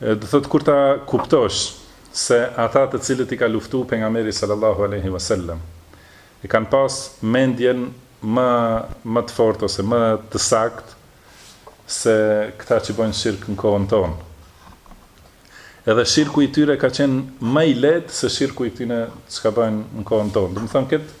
Domethënë kur ta kuptosh se ata të cilët i ka luftu Pejgamberi sallallahu alejhi ve sellem e kanë pas mendjen më më të fortë ose më të saktë se këta që bëjnë shirk në kohën tonë. Edhe shirku i tyre ka qenë më i lehtë se shirku i këtyre çka bëjnë në kohën tonë. Domethënë këtë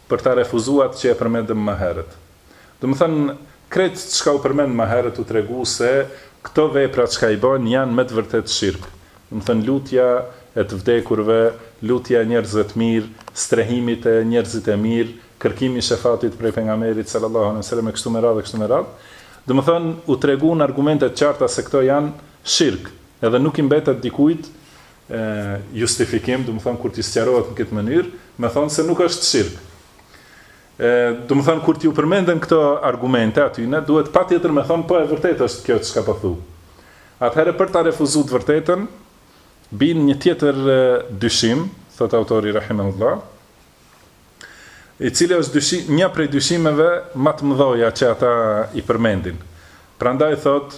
Për ta refuzu atë që e përmendëm më herët. Domethënë, krejt çka u përmend më herët u tregu se këto vepra çka i bëjnë janë me të vërtetë shirk. Domethënë lutja e të vdekurve, lutja e njerëzve të mirë, strehimi te njerëzit e mirë, kërkimi i shefatit prej Pejgamberit sallallahu alejhi ve selem e kështu me radhë e kështu me radhë. Domethënë u tregu në argumente të qarta se këto janë shirk, edhe nuk i mbetet dikujt justifikim, domethënë kur t'i sqarohet në këtë mënyrë, me thënë se nuk është shirk. Ë, domethënë kur t'iu përmenden këto argumente atyne duhet patjetër me thënë po e vërtetë është kjo çka po thu. Atëherë për ta refuzuar të vërtetën bin një tjetër dyshim, thot autori rahimahullah, i cili është dyshi, një prej dyshimeve më të mëdha që ata i përmendin. Prandaj thot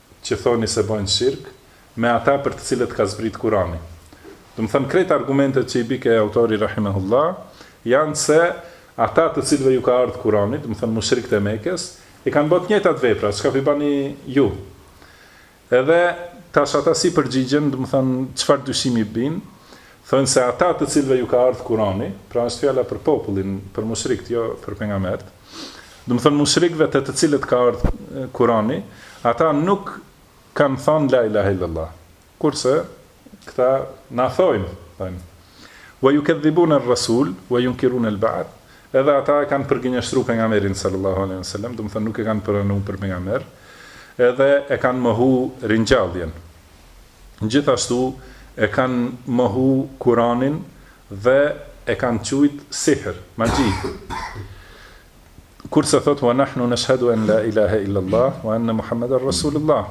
që thoni se bojnë shirk, me ata për të cilët ka zbrit Kurani. Domethënë krejt argumentet që i bike autori rahimehullah janë se ata të cilëve ju ka ardhë Kurani, domethënë mushrikët e Mekes, i kanë bërë të njëjtat vepra, çka po i bëni ju. Edhe tash ata si përgjigjen, domethënë çfarë dyshimi bin, thonë se ata të cilëve ju ka ardhë Kurani, pra është fjala për popullin, për mushrikët, jo për pejgamberët, Domethënë mushrikëve te të cilët ka ardh Kurani, ata nuk kanë thënë la ilaha illallah. Kurse këta na thojnë tani. Wa yukadhibun ar-rasul wa yunkirun al-ba'th. Edhe ata e kanë përgënjeshtru pejgamberin sallallahu alaihi wasallam, domethënë nuk e kanë pranu për pejgamber, edhe e kanë mohu ringjalljen. Gjithashtu e kanë mohu Kuranin dhe e kanë qujt sihr, magji. Kurse thotë wa nahnu nashhadu an la ilahe illa Allah wa anna Muhammeden Rasulullah.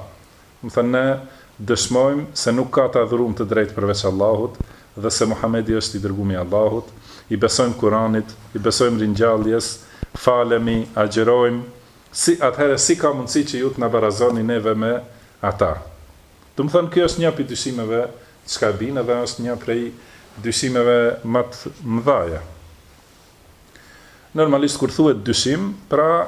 Domethënë ne dëshmojmë se nuk ka të adhurum të drejtë përveç Allahut dhe se Muhamedi është i dërgumi i Allahut, i besojmë Kuranit, i besojmë ringjalljes, falemi, agjërojmë, si atëherë si ka mundësi që ju të na barazoni neve me ata? Domethënë kjo është një prej dyshimeve Çka bin dhe është një prej dyshimeve më të mëdha. Normalisht kur thuhet dyshim, pra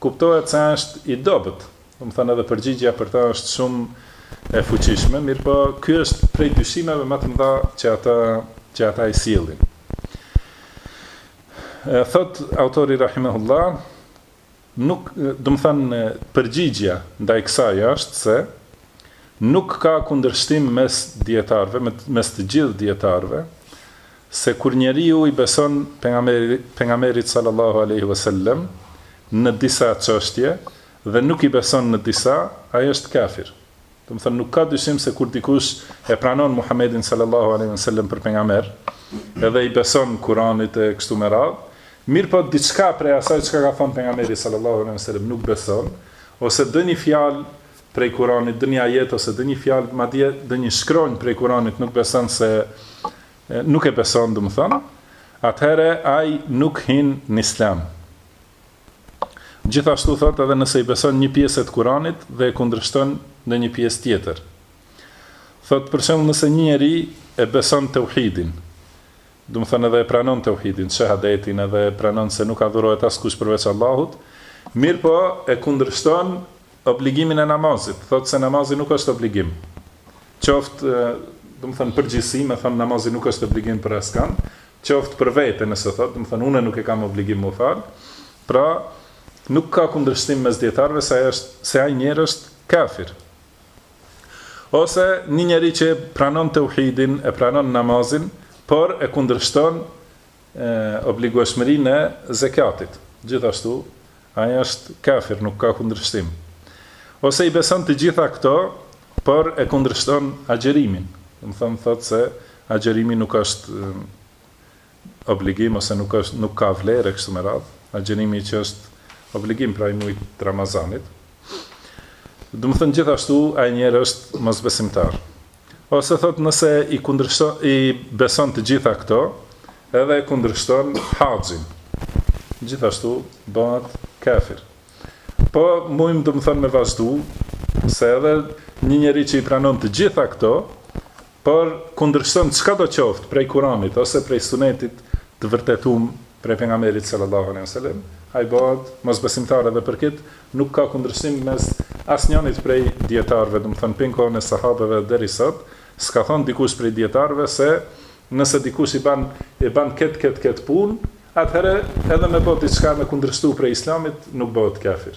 kuptohet se është i dobët, domethënë edhe përgjigjja për ta është shumë e fuqishme, mirëpo ky është prej dyshimeve më të mëdha që ata që ata i sjellin. Thot autori rahimahullah, Nuk, domethënë, përgjigjja ndaj kësaj është se nuk ka kundërshtim mes dijetarëve, mes të gjithë dijetarëve, se kur njeriu i beson Pejgamberit sallallahu alejhi ve sellem në disa çështje dhe nuk i beson në disa, ai është kafir. Domethënë nuk ka dyshim se kur dikush e pranon Muhamedin sallallahu alejhi ve sellem për pejgamber, edhe i beson Kuranit e kështu me radhë, mirëpo diçka prej asaj çka ka thënë pejgamberi sallallahu alejhi ve sellem nuk beson, ose ndonjë fjalë prej Kuranit, ndonjë ajet ose ndonjë fjalë, madje ndonjë shkronjë prej Kuranit nuk beson se nuk e beson, domethënë, atëherë ai nuk hin në Islam. Gjithashtu thotë edhe nëse i beson një pjese të Kuranit dhe e kundërshton në një pjesë tjetër. Thotë për shembull nëse një njeri e beson teuhidin, domethënë edhe e pranon teuhidin, shehadetin edhe e pranon se nuk adhurohet askush përveç Allahut, mirëpo e kundërshton Obligimin e namazit, thotë se namazi nuk është obligim. Qoftë, domethënë përgjithësi, me thonë namazi nuk është obligim për askand, qoftë për vete, nëse thotë, domethënë unë nuk e kam obligim m'u fal. Pra, nuk ka kundërshtim mes dijetarëve se ai është se ai njeri është kafir. Ose një njeri që pranon teuhidin, e pranon namazin, por e kundërshton obligueshmërinë e zekatit. Gjithashtu, ai është kafir, nuk ka kundërshtim. Ose i beson të gjitha këto, por e kundërshton agjërimin. Domethënë thotë se agjërimi nuk është obligim ose nuk është nuk ka vlerë e kështu me radhë. Agjërimi që është obligim pra i muajit të Ramazanit. Domethënë gjithashtu ai njeri është mosbesimtar. Ose thotë nëse i kundërshton i beson të gjitha këto, edhe e kundërshton haxhin. Gjithashtu bëhet kafir. Po mujmë domethënë me vazhdu se edhe një njeri që i pranon të gjitha këto, por kundërshton çkado qoftë prej Kuranit ose prej Sunetit të vërtetuar Prej Pejgamberit sallallahu alejhi ve selem, ai bëhet mosbesimtar edhe për këtë nuk ka kundërshtim mes asnjënit prej dijetarëve, domethënë prej në kohën e sahabeve deri sot, s'ka thënë dikush prej dijetarëve se nëse dikush i ban e ban kët kët kët punë, atëherë edhe me bë diçka me kundërshtu prej Islamit nuk bëhet kafir.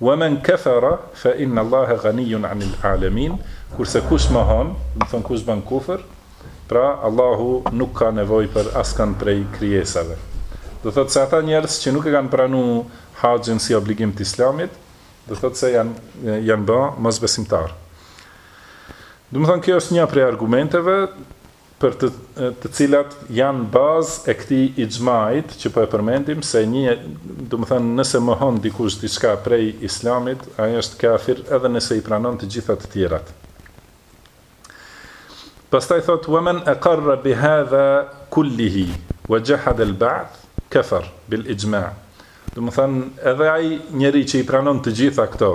Wa men kafara fa inna Allaha ghaniyun anil a'lamin, kurse kush mohon, domethënë kush ban kufër, pra Allahu nuk ka nevojë për askand prej krijesave. Do thotë se ata njerëz që nuk e kanë pranu haxhin si obligim të Islamit, do thotë se janë janë bë mosbesimtarë. Domethënë kjo është një prej argumenteve, për të cilat janë bazë e këtij ixhmait që po e përmendim se domethënë nëse mohon dikush diçka prej Islamit ai është kafir edhe nëse i pranon të gjitha të tjerat. Pastaj thotë wa men aqarra bi hadha kullihi wa jahada al ba'th kafar bil ixhma. Domethënë edhe ai njeri që i pranon të gjitha këto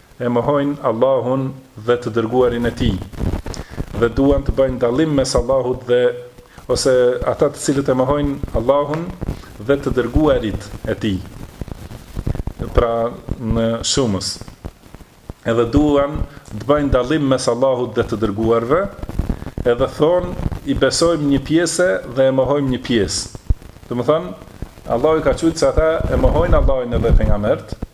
e mohojnë Allahun dhe të Dërguarin e Tij dhe duan të bëjnë dallim mes Allahut e ose ata të cilët e mohojnë Allahun dhe të Dërguarit e Tij pra në shumës edhe duan të bëjnë dallim mes Allahut dhe të Dërguarve edhe thonë i besojmë një pjese dhe e mohojmë një pjesë. Domethonë, Allahu i ka qujt se ata e mohojnë Allahun edhe pejgamberët,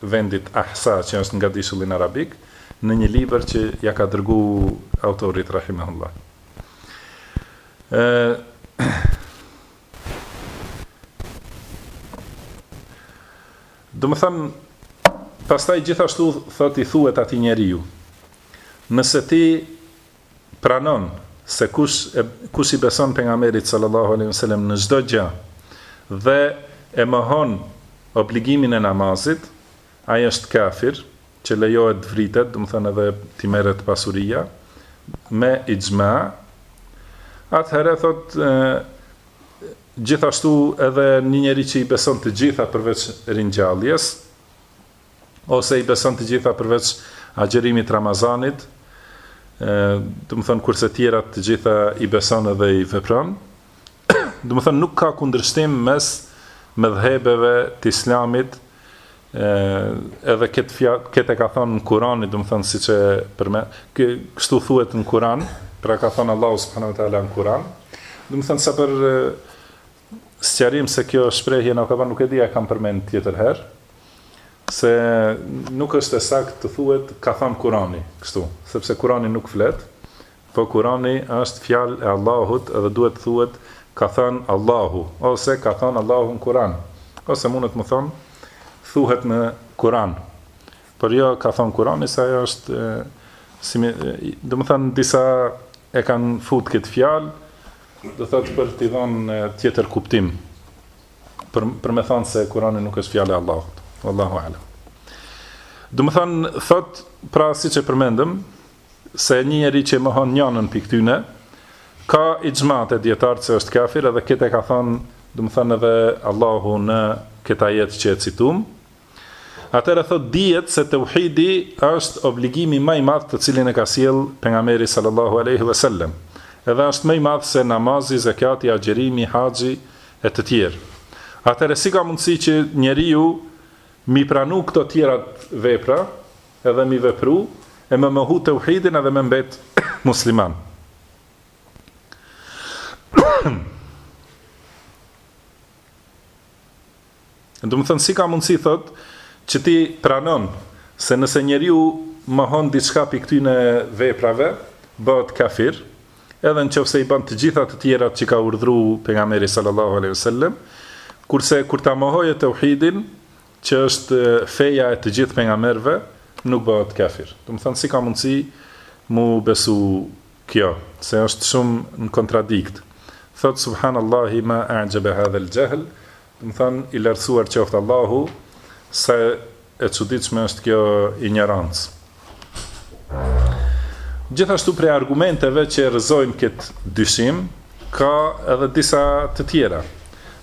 vendit Ahsa që është në Gadishullin Arabik në një libër që ja ka dërgu autorit Rahimehullah. Domethënë, pastaj gjithashtu thotë i thuhet atij njeriu, nëse ti Pranon se kush e kush i beson Pejgamberit sallallahu alejhi ve selem në çdo gjë dhe e mohon obligimin e namazit, ai është kafir, që lejohet vritet, domethonë edhe t'i merret pasuria, me ixhma, atëherë thotë gjithashtu edhe një njeri që i beson të gjitha përveç ringjalljes, ose i beson të gjitha përveç agjërimit Ramazanit, domethonë kurse të tjerat të gjitha i beson edhe i vepron. Domethonë nuk ka kundërshtim mes medhhebeve të Islamit, ë edhe këtë fjalë këtë e ka thënë Kur'ani, domethonë siç e përmend, kështu thuhet në Kur'an, pra ka thënë Allahu subhanahu wa taala në Kur'an. Domethonë sa për Sqarim se kjo shprehje nuk, apo nuk e di a e kam përmend tjetër herë, se nuk është e saktë të thuhet ka thënë Kurani kështu, sepse Kurani nuk flet, po Kurani është fjalë e Allahut dhe duhet të thuhet ka thënë Allahu ose ka thënë Allahu në Kuran, ose mundet me thonë thuhet në Kuran, por jo ka thënë Kurani se ajo është si me, domethënë disa e kanë fut këtë fjalë Do thotë për t'i dhënë tjetër kuptim, për, për me thonë se Kurani nuk është fjala e Allahut. Allahu alem. Domethonë, thotë, pra siç e përmendëm, se një njeri që e mohon njënën prej këtyne, ka ixhma te dijetarët se është kafir, edhe këtë e ka thonë, domethonë edhe Allahu në këtë ajet që e citum, Atëherë thotë dihet se teuhidi është obligimi më i madh të cilin e ka sjellë Pejgamberi sallallahu alejhi ve sellem, edhe është më i madh se namazi, zekati, agjërimi, haxhi e të tjerë. Atëherë si ka mundësi që njeriu m'i pranu këto tjerat vepra edhe m'i vepru e me mohu teuhidin edhe me mbet musliman? Domethënë si ka mundësi thotë që ti pranon se nëse njeriu mohon diçka pi këtyne veprave, bëhet kafir, edhe në qoftë se i bën të gjitha të tjerat që ka urdhru pejgamberi sallallahu alaihi wasallam, kurse kur ta mohojë teuhidin, që është feja e të gjithë pejgamberëve, nuk bëhet kafir. Domethënë si ka mundësi mu besu Kjo, se është shumë në kontradikt. Thotë Subhanallahi ma a'jaba hadha al-jahl, domethënë i lartësuar qoftë Allahu, sa e çuditshme është kjo injorancë. Gjithashtu prej argumenteve që rrëzojnë këtë dyshim, ka edhe disa të tjera.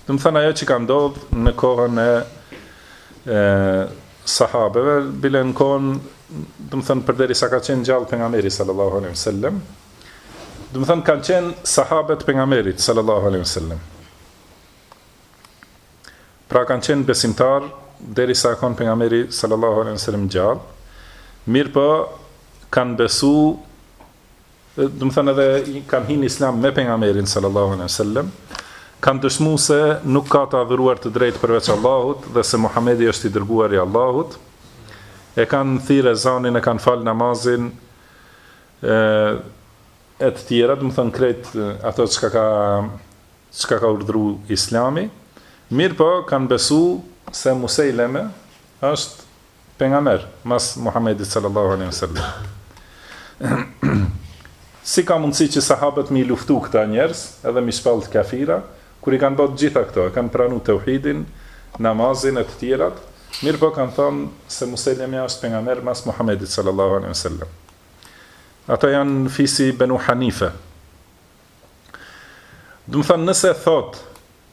Domethënë ajo që ka ndodh në kohën e e sahabeve, bile në kohën, domethënë, përderisa ka qenë gjallë Pejgamberi, sallallahu alejhi ve sellem, domethënë, kanë qenë sahabe të Pejgamberit, sallallahu alejhi ve sellem. Pra kanë qenë besimtarë, derisa u kon Pejgamberi, sallallahu alejhi ve sellem, gjallë, mirëpo, kanë besu, domethënë edhe kanë hi në Islam me pejgamberin sallallahu alejhi wasallam, kanë dëshmu se nuk ka të adhuruar të drejtë përveç Allahut dhe se Muhamedi është i dërguar i Allahut. E kanë thirr ezanin, e kanë fal namazin, e e të tjera, domethënë krejt ato çka ka çka ka urdhru Islami. Mirëpo, kanë besu se Musejleme është Pejgamber, mas Muhamedit sallallahu alejhi ve sellem. Si ka mundësi që sahabët m'i luftu këta njerëz, edhe m'i shpall kafira, kur i kanë ba të gjitha këto, e kanë pranu teuhidin, namazin e të tjerat, mirëpo kanë thënë se Musejlemja është pejgamber mas Muhamedit sallallahu alejhi ve sellem. Ata janë fisi Benu Hanife. Domethënë nëse thotë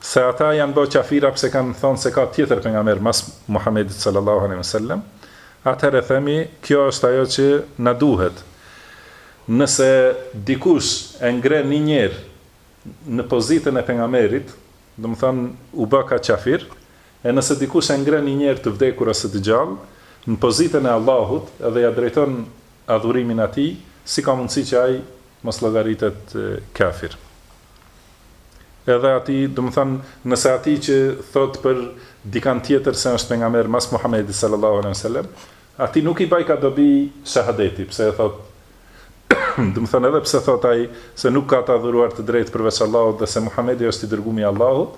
se ata janë bo qafira pse kanë thonë se ka tjetër pejgamber mas Muhamedit sallallahu alaihi wasallam, atëherë themi kjo është ajo që na duhet. Nëse dikush e ngre një njer në pozitën e pejgamberit, domethënë u bëka qafir, e nëse dikush e ngre një njer të vdekur ose të gjallë në pozitën e Allahut edhe ia drejton adhurimin atij, si ka mundësi që ai mos llogaritet kafir. Edhe atij, domethënë, nëse atij që thotë për dikand tjetër se është pejgamber mas Muhamedit sallallahu alejhi ve sellem, atij nuk i bajka dobi shahadeti, pse e thotë, domethënë edhe pse thotë ai se nuk ka të adhuruar të drejtë përveç Allahut dhe se Muhamedi është i dërgumi i Allahut,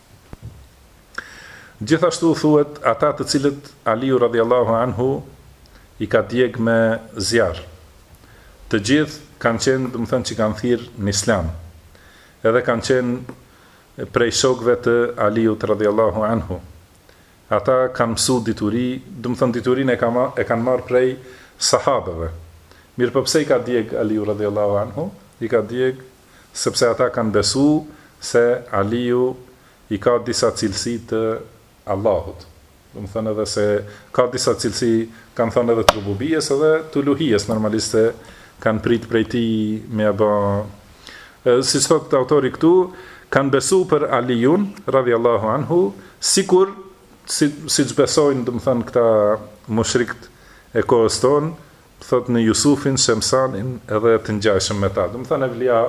Gjithashtu thuhet ata të cilët Aliu radhiyallahu anhu i ka djeg me zjarr të gjithë kanë qenë domethënë që kanë thirrë në Islam edhe kanë qenë prej shokëve të Aliut radhiyallahu anhu ata kanë mësu dituri domethënë diturinë e kanë marrë prej sahabeve mirëpo pse i ka djeg Aliu radhiyallahu anhu i ka djeg sepse ata kanë besu se Aliu i ka disa cilësi të Allahut, domethënë edhe se ka disa cilësi kanë thënë edhe të Rububijes edhe të Uluhijes, normalisht se kanë prit prej tij me e ba siç thotë autori këtu, kanë besu për Aliun, radhiyallahu anhu, sikur si siç besojnë, domethënë këta mushrikët e kohës tonë, thotë në Jusufin, Shemsanin edhe të ngjajshëm me ta, domethënë evlija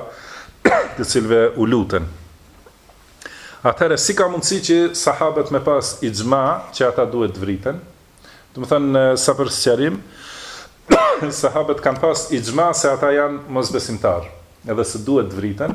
të cilëve u luten. Atëherë si ka mundësi që sahabët me pas ixhma që ata duhet të vriten? Domethënë sa për sqarim, sahabët kanë pas ixhma se ata janë mosbesimtarë, edhe se duhet të vriten,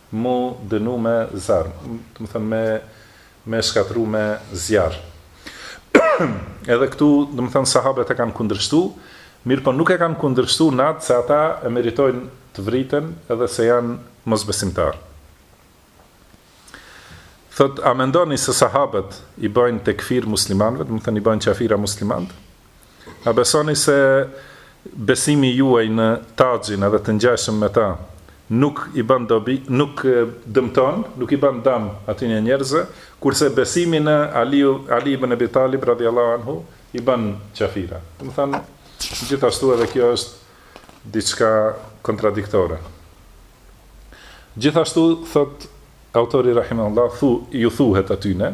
Mu dënu me zjarm. Domethënë me me shkatërru me zjarr. Edhe këtu, domethënë sahabet e kanë kundërshtu, mirëpo nuk e kanë kundërshtu në atë se ata e meritojnë të vriten edhe se janë mosbesimtarë. Thotë, a mendoni se sahabët i bëjnë tekfir muslimanëve, domethënë i bëjnë qafira muslimanët? A besoni se besimi juaj në Taxhin edhe të ngjajshëm me ta nuk i ban dobi, nuk dëmton, nuk i ban dam atyne njerëzve, kurse besimi në Ali, Ali ibn Ebi Talib, radhiyallahu anhu, i bën qafira? Domethënë, gjithashtu edhe kjo është diçka kontradiktore. Gjithashtu, thotë autori rahimahullah, thu, ju thuhet atyne,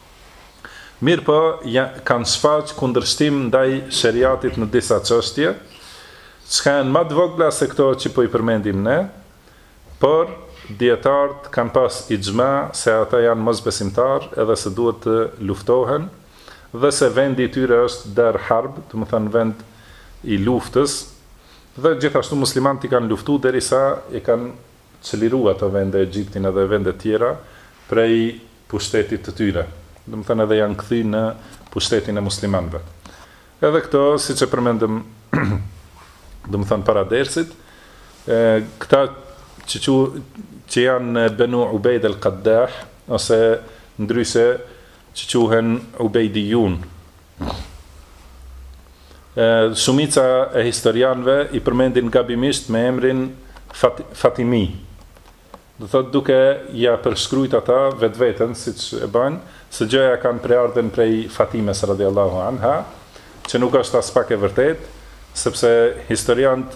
Mirëpo, kanë shfaqë kundërshtim ndaj sheriatit në disa çështje, çka janë ma të vogla se këto që po i përmendim ne, por dijetarët kanë pas ixhma se ata janë mosbesimtarë edhe se duhet të luftohen dhe se vendi i tyre është dar harb, domethënë vend i luftës, dhe gjithashtu muslimanët i kanë luftu derisa i kanë. që liru ato vende Egjiptin edhe vende tjera prej pushtetit të tyre domethënë edhe janë kthy në pushtetin e muslimanëve edhe këto siç e përmendëm domethënë para dersit këta që që që janë benu ubejd el qaddah ose ndryshe që quhen ubejdijun Shumica e historianëve i përmendin gabimisht me emrin Fat Fatimi. Do thotë duke ja përshkruajt ata vetveten siç e bën, se gjoja e kanë prejardhjen prej Fatimes radhiyallahu anha, që nuk është aspak e vërtetë, sepse historianët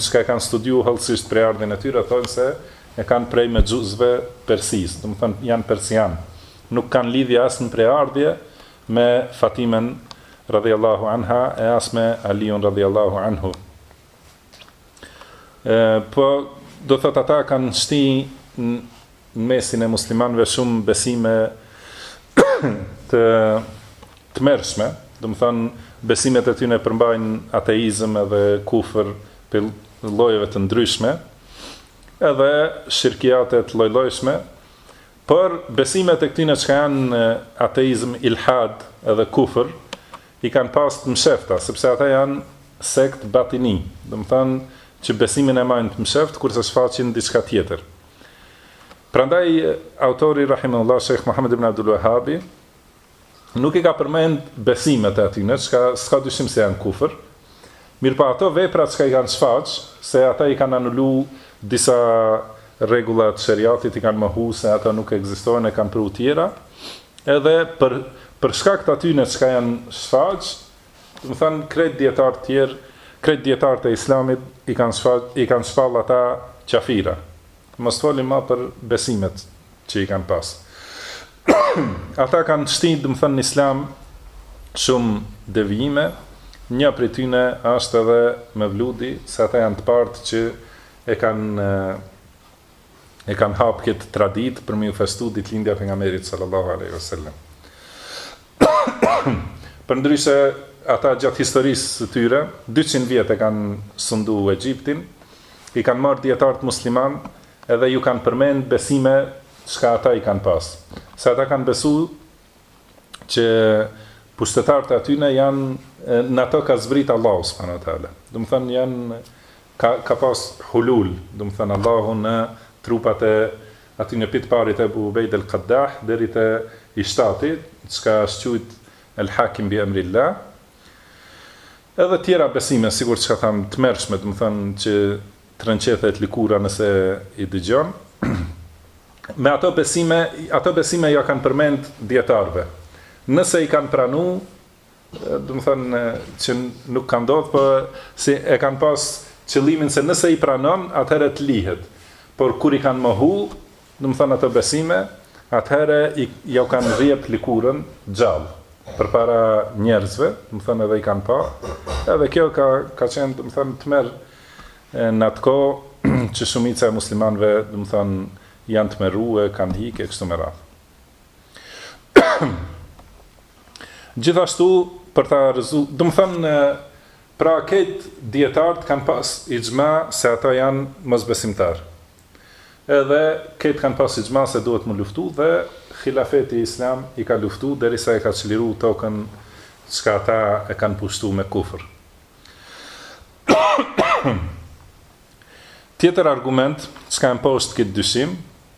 çka e kanë studiu hollësisht prejardhjen e tyre thonë se e kanë prej mexhusëve t'Persisë, domethënë janë persianë. Nuk kanë lidhje as në prejardhje, me Fatimen, radhiyallahu anha, e as me Aliun, radhiyallahu anhu. Ë po do thot ata kanë shti në mesin e muslimanëve shumë besime të tmerrshme, domethënë besimet e tyre përmbajnë ateizëm edhe kufër t'llojeve të ndryshme, edhe shirkiate t'llojllojshme, Por besimet e këtyne çka janë ateizëm, ilhad edhe kufër i kanë pasë të mshefta, sepse ata janë sekt batini, domethënë që besimin e majnë të msheftë kurse shfaqin diçka tjetër. Prandaj autori rahimehullah Shejh Muhamed ibn Abdul Wahhabi Nuk i ka përmend besimet e atyne, që s'ka dyshim se janë kufër, mirëpo ato vepra çka i kanë shfaq, se ata i kanë anulu disa rregulla të sheriatit, i kanë mohu se ato nuk ekzistojnë e kanë pru tjera, edhe për për shkak të atyne çka janë shfaq, domethënë krejt dijetarët tjerë, krejt dijetarët e Islamit i kanë shfaq, i kanë shpall ata qafira, Mos folim ma për besimet që i kanë pas. Ata kanë shti, domethënë, në islam shumë devijime, një prej tyne është edhe mevludi, se ata janë të parët që e kanë e kanë hapë këtë traditë për me ju festu ditëlindja e pejgamberit sallallahu aleyhi vësallem. Përndryshe, ata gjatë historisë së tyre, dyqind vjet e kanë sundu Egjiptin, i kanë marrë dijetarët muslimanë edhe ju kanë përmend besime çka ata i kanë pasë. Se ata kanë besu që pushtetarët e atyne janë, në ato ka zbrit Allahu subhanahu wa taala. Domethënë janë Ka ka pas hulul, do të thënë Allahu në trupat e atyne, pi t'parit Ubejd el Kaddah deri te i shtati, çka është quajt El Hakim bi Emrillah. Edhe tjera besime sikur çka thamë t'tmerrshme, do të thënë që t'rrënqethet lëkura nëse i dëgjon. Me ato besime, ato besime jau kanë përmend dijetarëve. Nëse i kanë pranu, do të thënë që nuk ka ndodhur, po si e kanë pas qëllimin se nëse i pranon, atëherë të lihet. Por kur i kanë mohu, do të thënë ato besime, atëherë jau kanë rjep lëkurën gjallë përpara njerëzve, do të thënë edhe i kanë pa. Edhe kjo ka ka qenë, do të thënë tmerr në atë kohë që shumica e muslimanëve, do të thënë janë tmerrue, kanë hikë e kështu me radhë. Gjithashtu, për ta rrëzu, domethënë, pra krejt dijetarët kanë pas ixhma se ata janë mosbesimtarë. Edhe krejt kanë pas ixhma se duhet me u luftu dhe hilafeti islam i ka luftu derisa e ka çliru tokën çka ata e kanë pushtu me kufër. Tjetër argument, çka e mposht këtë dyshim,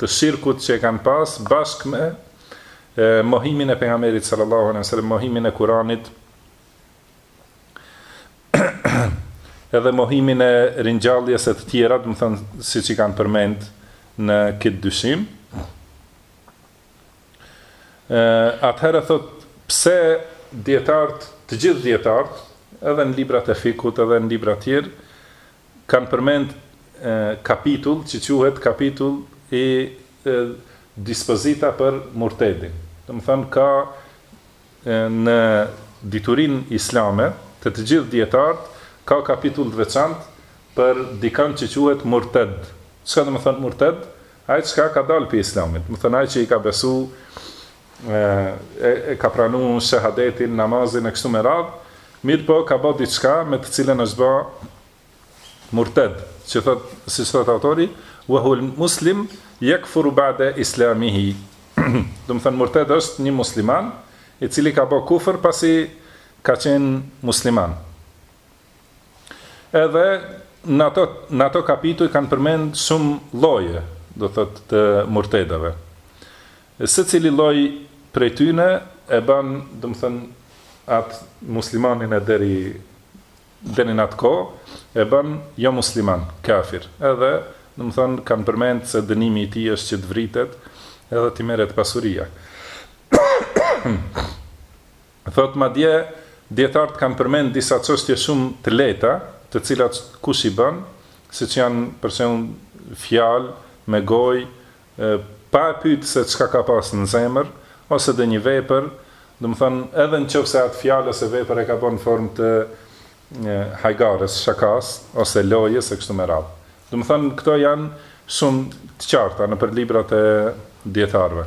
të shirkut që e kanë pas bashkë me mohimin e pejgamberit sallallahu alejhi wasallam mohimin e Kuranit edhe mohimin e ringjalljes e të tjera, domethënë siç i kanë përmend në këtë dyshim. Ë atëherë thot pse dijetarët, të gjithë dijetarët, edhe në librat e fikhut, edhe në libra të tjerë, kanë përmend kapitull që quhet kapitull i dispozita për murtedin domethënë ka në diturinë islame te të gjithë dijetarët ka kapitull të veçantë për dikënd që quhet murted çka domethënë murted ai çka ka dalë prej islamit domethënë ai që i ka besu e ka pranu shehadetin, namazin e kështu me radhë, mirëpo ka ba diçka me të cilën është ba murted, siç thot, siç thot autori, ve huvel muslim, jekfuru bade islamihi. Domethënë, murted është një musliman, i cili ka ba kufër pasi ka qenë musliman. Edhe në ato, në ato kapituj kanë përmend shumë lloje, do thot, të murtedave. E secili lloj prej tyne e bën, domethënë, atë muslimanin e deri deri në atë kohë, e bën jo musliman, kafir. Edhe, domethënë, kanë përmend se dënimi i tij është që të vritet edhe t'i merret pasuria. Thotë madje, dijetarët kanë përmend disa çështje shumë të lehta, të cilat kush i bën, siç janë, për shembull, fjalë me gojë, pa e pyt se çka ka pas në zemër, ose ndonjë vepër, domethënë edhe në qoftë se atë fjalë ose vepër e ka bërë në formë të hajgares, shakasë, ose lojës e kështu me radhë. Domethënë këto janë shumë të qarta nëpër librat e dijetarëve.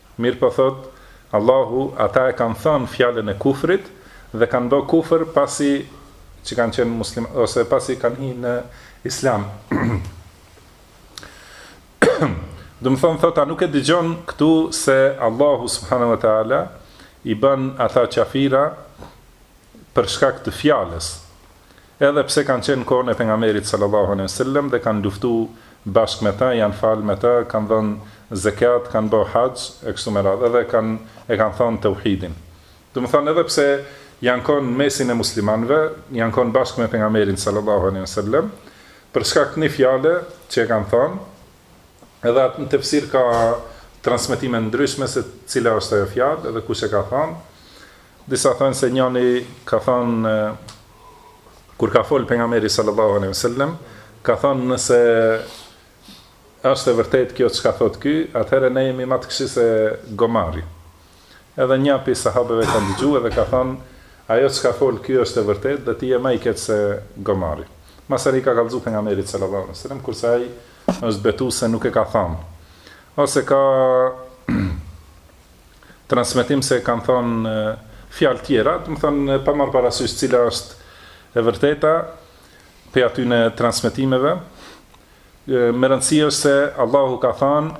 Mirëpo thotë Allahu ata e kanë thënë fjalën e kufrit dhe kanë bë kufër pasi që kanë qenë muslim ose pasi kanë hi në Islam. Domethënë thotë a nuk e dëgjon këtu se Allahu subhanahu wa taala i bën ata qafira për shkak të fjalës. Edhe pse kanë qenë në kohën e Pejgamberit sallallahu alejhi ve sellem dhe kanë luftu bashkë me të, janë falë me të, kanë dhënë zekat, kanë bë haxh e kështu me radhë, edhe kanë e kanë thënë teuhidin. Domethënë edhe pse janë kon në mesin e muslimanëve, janë kon bashkë me Pejgamberin sallallahu alejhi ve sellem, për shkak të një fjale që e kanë thënë, edhe atë në tefsir ka transmetime të ndryshme se cila është ajo fjalë dhe kush e ka thënë, Disa thonë se njëri ka thënë kur ka fol pejgamberi sallallahu alejhi dhe sellem, ka thënë nëse është e vërtetë kjo çka thot ky, atëherë ne jemi më të këqij se gomari. Edhe një prej sahabëve ka dëgju dhe ka thënë, ajo çka fol ky është e vërtetë dhe ti je më i keq se gomari. Masanej i ka kallëzu pejgamberit sallallahu alejhi ve sellem, kurse ai është betu se nuk e ka thënë. Ose ka transmetim se kanë thënë fjalë tjera, domethënë pa marrë parasysh cila është e vërteta prej atyne transmetimeve. Me rëndësi është se Allahu ka thënë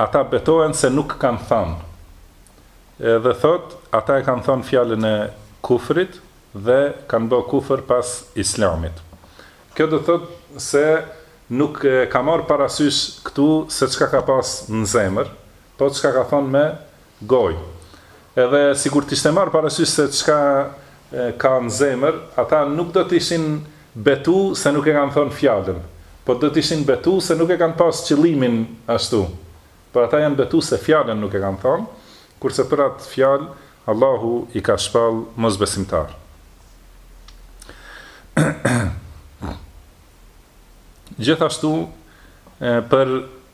ata betohen se nuk kanë thënë. Dhe thot, ata e kanë thënë fjalën e kufrit dhe kanë bë kufër pas Islamit. Kjo do thot se nuk e ka marr parasysh këtu se çka ka pas në zemër, Po çka ka thënë me gojë. Edhe sikur të ishte marrë parasysh se çka ka në zemër, ata nuk do të ishin betu se nuk e kanë thënë fjalën, po do të ishin betu se nuk e kanë pas qëllimin ashtu. Por ata janë betu se fjalën nuk e kanë thënë, kurse për atë fjalë Allahu i ka shpall mosbesimtarë. Gjithashtu për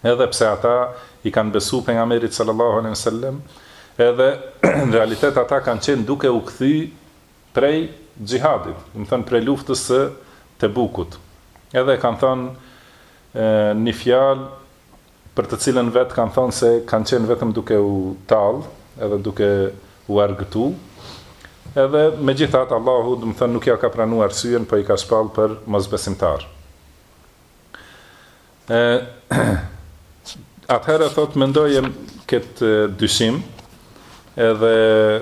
Edhe pse ata i kanë besu Pejgamberit sallallahu alejhi ve sellem, edhe në realitet ata kanë qenë duke u kthy prej xhihadit, domethënë prej luftës së Tebukut. Edhe e kanë thënë një fjalë për të cilën vetë kanë thënë se kanë qenë vetëm duke u tallë, edhe duke u argëtu. Edhe megjithatë Allahu, domethënë nuk ia ka pranuar arsyen, po i ka shpallë për mosbesimtarë. E, atëherë, thot, mendoje këtë dyshim, edhe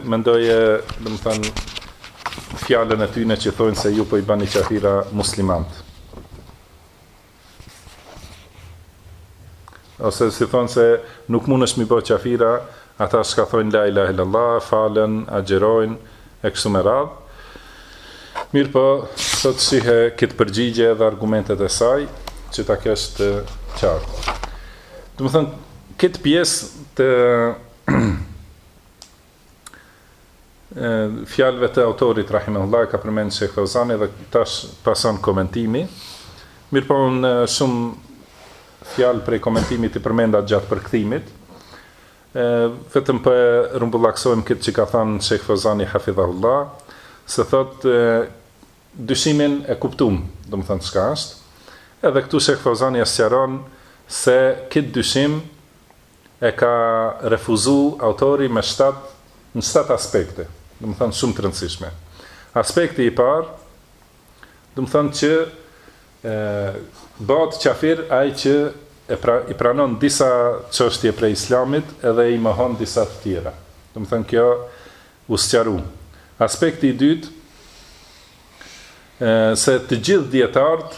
mendoje, domethënë, fjalën e tyne që thonë se ju po i bani qafira muslimanët. Ose si thonë se nuk munesh mi bo qafira ata çka thojnë la ilahe illallah, falen, agjërojnë e kështu me radhë. Mirëpo thot shihe këtë përgjigje dhe argumentet e saj që ta kesh të qartë. Domethënë këtë pjesë të fjalëve të autorit rahimehullah ka përmend Sheikh Fauzani dhe tash pason komentimi. Mirpo un shumë fjalë prej komentimit i përmenda gjatë përkthimit. Ë vetëm po e rumbullaksojmë këtë që ka thënë Sheikh Fauzani hafidhahullah, se thot e, dyshimin e kuptuam, domethënë çka është. Edhe këtu Sheikh Fauzani e sqaron se këtë dyshim e ka refuzu autori me shtatë në shtatë aspekte, domethënë shumë të rëndësishme. Aspekti i parë, domethënë që e bëhet qafir ai që e pra, i pranon disa çështje prej Islamit edhe i mohon disa të tjera. Domethënë kjo u sqaru. Aspekti i dytë se të gjithë dijetarët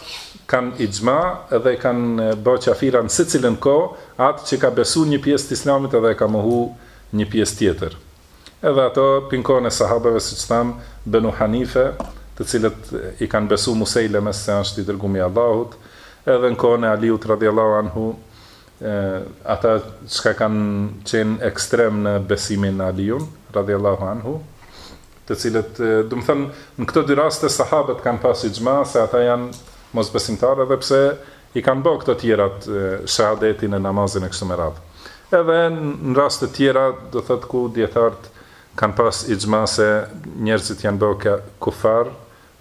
kanë ixhma edhe i kanë bë qafira në secilën kohë, atë që ka besu një pjesë të Islamit edhe e ka mohu një pjesë tjetër. Edhe ato si në kohën e sahabeve siç thamë Benu Hanife, të cilët i kanë besu Musejlemes se është i dërgumi i Allahut, edhe në kohën e Aliut radijallahu anhu Ata çka kanë qenë ekstrem në besimin në Aliun, radijallahu anhu, të cilët, domethënë, në këto dy raste sahabët kanë pas ixhma se ata janë mosbesimtarë edhe pse i kanë bërë këto të tjerat shahadetin e namazin e kështu me radhë. Edhe në raste të tjera, domethënë ku dijetarët kanë pas ixhma se njerëzit janë bërë kufar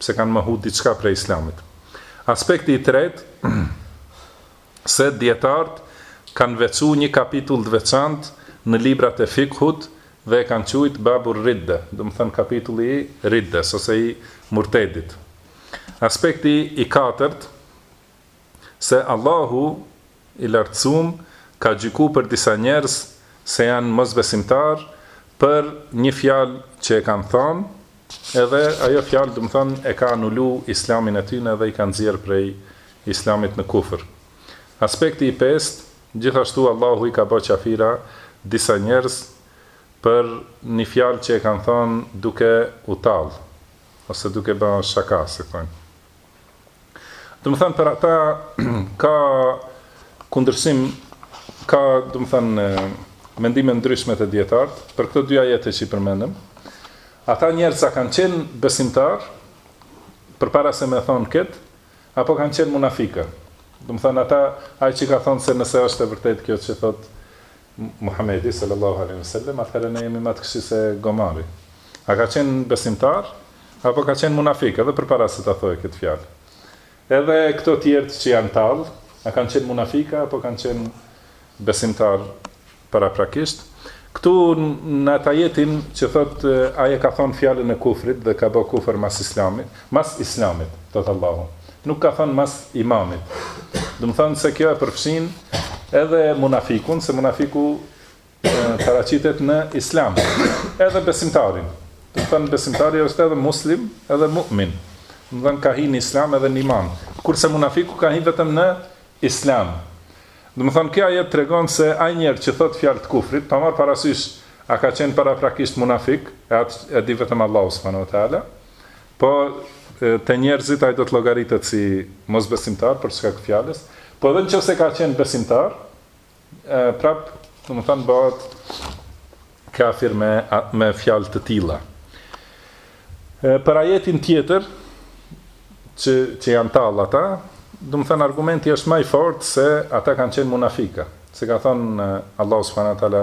pse kanë mohu diçka prej Islamit. Aspekti i tretë, se dijetartë kanë veçu një kapitull të veçantë në librat e fikhut dhe e kanë quajt Babur Ridde, domethënë kapitulli i Riddes ose i Murtedit. Aspekti i katërt se Allahu i Lartësum ka gjyku për disa njerëz se janë mosbesimtarë për një fjalë që e kanë thënë, Edhe ajo fjalë domethënë e ka anulu Islamin e tyne dhe i ka nxjerrë prej Islamit në kufër. Aspekti i pestë, Gjithashtu Allahu i ka ba qafira disa njerëz për një fjalë që e kanë thënë duke u tallë, ose duke ba shaka, si thonë. Domethënë, për ata ka kundërsim, ka, domethënë, mendime ndryshme te dijetarët, për këto dy ajete që i përmendëm, ata njerëz a kanë qenë besimtarë, përpara se me thonë këtë, apo kanë qenë munafika. Domethënë, ata, ai që ka thonë se nëse është e vërtet kjo që thotë, Muhamedi, sallallâhu alejhi ve sellem, atëherë ne jemi më të këqij se gomari. A ka qenë besimtar, apo ka qenë munafik, edhe përpara se ta thoje këtë fjalë? Edhe këto tjerët që janë tallë, a kanë qenë munafika, apo kanë qenë besimtarë paraprakisht? Këtu në atë ajetin që thotë, Ai e ka thënë fjalën e kufrit dhe ka bë kufër mas Islamit, mas Islamit, thotë Allahu, Nuk ka thënë mas imanit. Domethënë se kjo e përfshin edhe munafikun, se munafiku paraqitet në Islam, edhe besimtarin. Domethënë besimtari është edhe muslim, edhe mu'min. Domethënë ka hi në Islam edhe në iman. Kurse munafiku ka hi vetëm në Islam. Domethënë ky ajet tregon se ai njeri që thotë fjalë të kufrit, pa marrë parasysh a ka qenë paraprakisht munafik, e atë e di vetëm Allahu subhanahu wa taala. Po te njerëzit ai do të llogaritet si mosbesimtar për shkak të fjalës, po edhe në qoftë se ka qenë besimtar, prap, domethënë bëhet kafir me me fjalë të tilla. Për ajetin tjetër që që janë tallë ata, domethënë argumenti është më i fortë se ata kanë qenë munafika. Se ka thënë Allahu subhanahu wa taala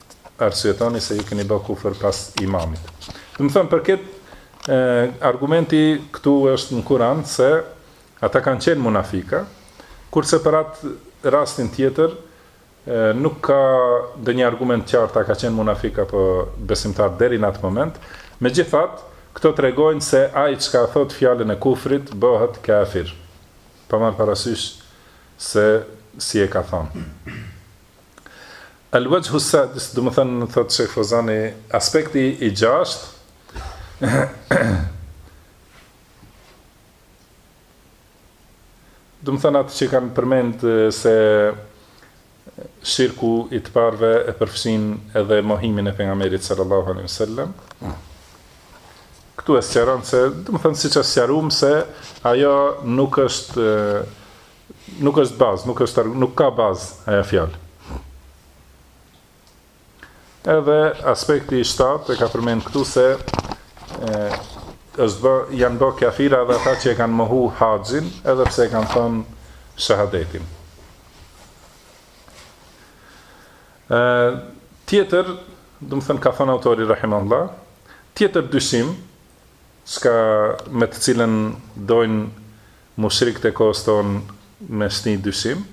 arsyetoni se ju keni bë kufër pas imanit. Domethënë për këtë argumenti këtu është në Kur'an se ata kanë qenë munafika, kurse për atë rastin tjetër nuk ka ndonjë argument të qartë a ka qenë munafik apo besimtar deri në atë moment. Megjithatë, këto tregojnë se ai çka thot fjalën e kufrit bëhet kafir. Pa marrë parasysh se si e ka thënë. El wajhu sadis, domethënë thotë Sheikh Fozani, aspekti i gjashtë domethënë atë që kanë përmend se shirku i të parëve e përfshin edhe mohimin e pejgamberit sallallahu alaihi wasallam. Këtu e sqaron se, domethënë siç e sqaruam se ajo nuk është Nuk është bazë, nuk është nuk ka bazë ajo fjalë. Edhe aspekti i shtatë e ka përmend këtu se e, është bë, janë bë qafira dhe ata që e kanë mohu haxhin edhe pse e kanë thënë shahadetin. E, tjetër, domethënë ka thënë autori rahimahullah, tjetër dyshim, çka me të cilën dojnë Mushrikët e kohës tonë me shti dyshim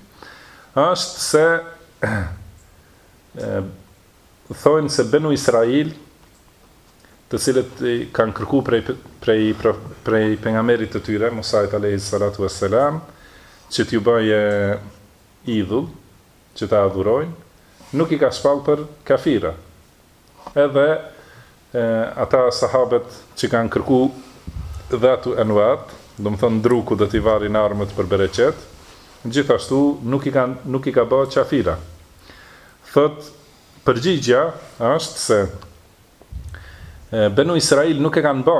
është se thojnë se benu Israil të cilët kanë kërku prej, prej, prej pejgamberit të tyre, Musajt alejhi salatu ve selam, që t'ju bëje idhull, që ta adhurojnë, nuk i ka shpall për qafira. Edhe ata sahabët që kanë kërku Dhatu Enwat, domethënë dru ku do t'i varin armët për bereqet, gjithashtu nuk i kanë nuk i ka ba qafira. Thotë përgjigjja është se Benu Israil nuk e kanë ba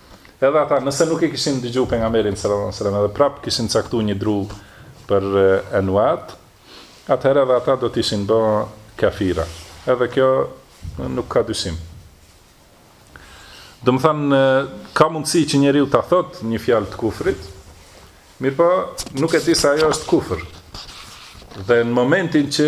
Edhe ata, nëse nuk e kishin dëgju pejgamberin sallallahu alaihi wasallam, edhe prap kishin caktu një dru për enuat, atëherë edhe ata do të ishin bë qafira. Edhe kjo nuk ka dyshim. Domethënë, ka mundësi që njeriu ta thotë një fjalë të kufrit, mirëpo nuk e di se ajo është kufër. Dhe në momentin që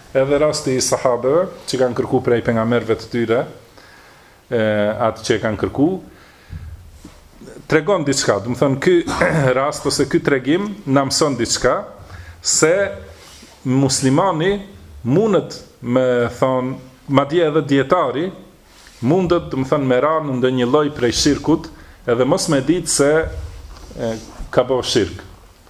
Edhe rasti i sahabeve që kanë kërku prej pejgamberve të tyre, e, atë që e kanë kërku, tregon diçka, domethënë ky rast ose ky tregim na mëson diçka se muslimani mundet me thon madje edhe dijetari mundet domethënë me ra në ndonjë lloj prej shirkut edhe mos me e ditë se e, ka bo shirk.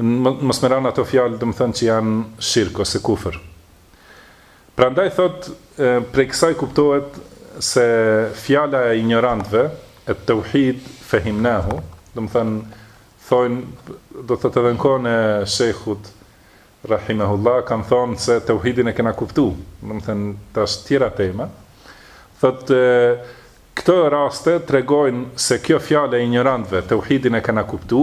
Mos me ra në ato fjalë, domethënë që janë shirk ose kufër. Prandaj thotë, prej kësaj kuptohet se fjala e injorantve, et-teuhid fehimnahu, domethënë, thojnë, do të të edhe në kohën e shejhut, rahimahullah kan thon se teuhidin e kena kuptu domethën tash tjera tema thot këto raste tregojn se kjo fjala e injorantve teuhidin e kena kuptu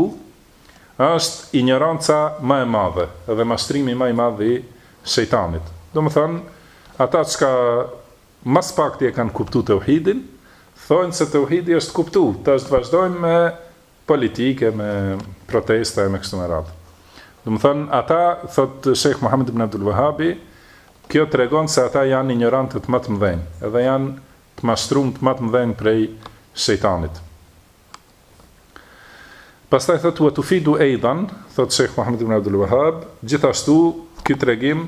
asht injoranca ma e madhe dhe mashtrimi ma i madh i shejtanit domethën ata çka ma s'pakti e kan kuptu teuhidin thojn se teuhidi ësht kuptu tash vazhdojm me politike me protesta e me kështu me radhë. Domethënë ata thot Sheikh Muhammed ibn Abdul Wahhabi, kjo tregon se ata janë injorantët ma të mëdhenj, edhe janë të mashtrumt ma të mëdhenj prej shejtanit. Pastaj thot wa tufidu aidan, thot Sheikh Muhammed ibn Abdul Wahhab, gjithashtu ky tregim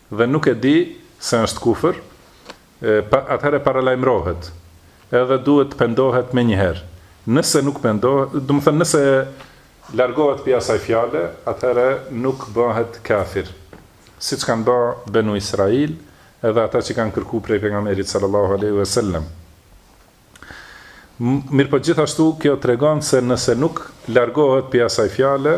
dhe nuk e di se është kufër, atëherë paralajmërohet, edhe duhet të pendohet menjëherë. Nëse nuk pendohet, domethënë nëse largohet prej asaj fjale, atëherë nuk bëhet kafir. Siç kanë ba Benu Israil, edhe ata që kanë kërku prej pejgamberit sallallahu alaihi wasallam. Mirpo gjithashtu kjo tregon se nëse nuk largohet prej asaj fjale,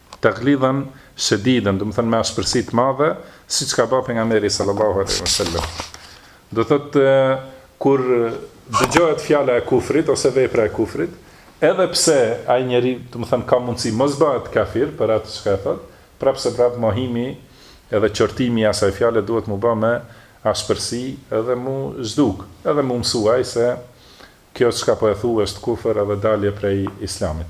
Taglidhën shediden, domethënë me ashpërsi të madhe, siç ka bërë pejgamberi sallallahu alaihi wasallam. Domethënë kur dëgjohet fjala e kufrit ose vepra e kufrit, edhe pse ai njeri, domethënë ka mundësi mos bëhet kafir për atë çka e thotë, prapë se prapë mohimi edhe qortimi i asaj fjale duhet mu ba me ashpërsi edhe mu zhduk, edhe mu mësu ai se kjo çka po e thu është kufër edhe dalje prej Islamit.